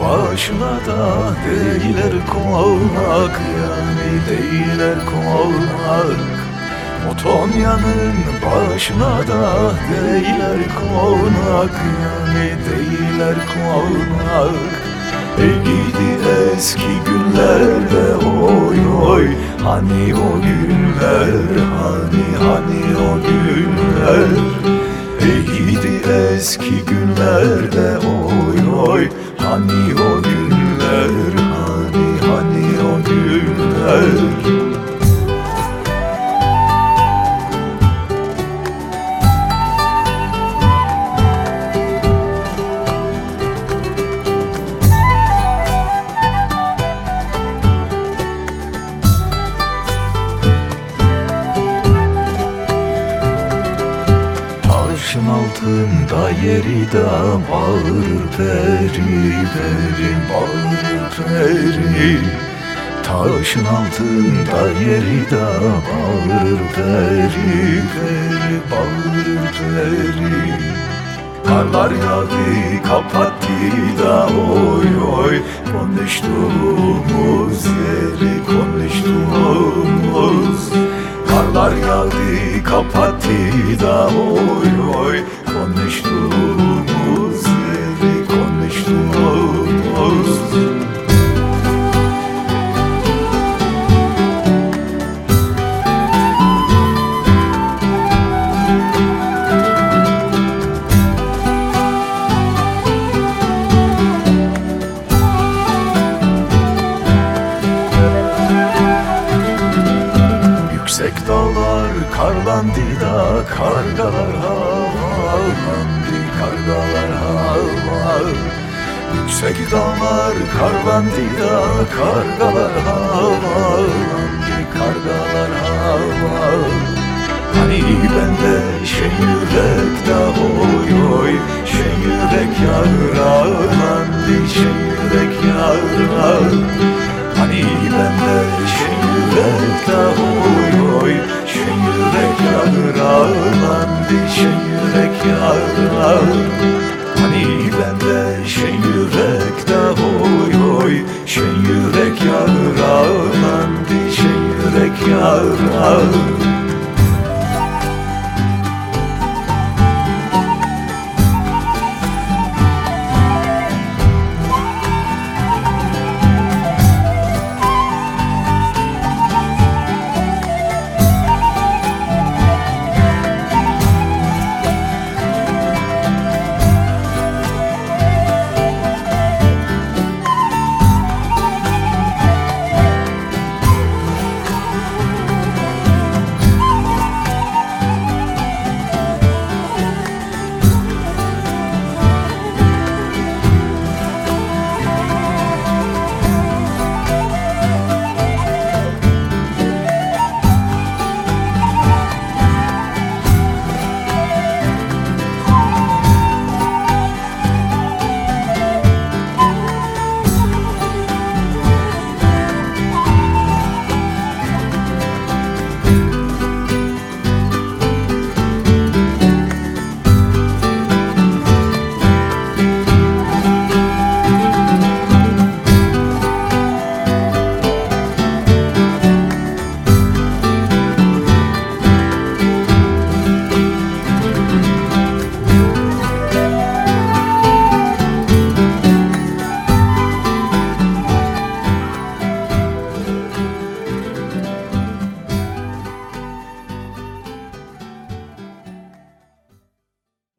başına da değiller konak Yani değiller konak Otonya'nın başına da değiller konak Yani değiller konak Ey gidi eski günlerde oy oy Hani o günler hani hani o günler. Ey gidi eski günlerde oy oy Hani o günler hani hani o günler Taşın altında yeri de bağırır peri peri bağırır peri. Taşın altında yeri de bağırır peri peri bağırır peri. Karlar yağdı kapattı da oy oy. Konuştuğumuz yeri konuştuğumuz yağdı kapattı da karlandı da kargalar havalandı kargalar hava Yüksek dağlar karlandı da kargalar havalandı kargalar hava Hani bende şey yürekte oy oy şey yürek yaralandı şey yürek yaralandı Hani bende şey yürekte oy oy Yürek yaralandı şey yürek yaralandı Hani bende şey yürekte oy oy Şey yürek yaralandı şey yürek yaralandı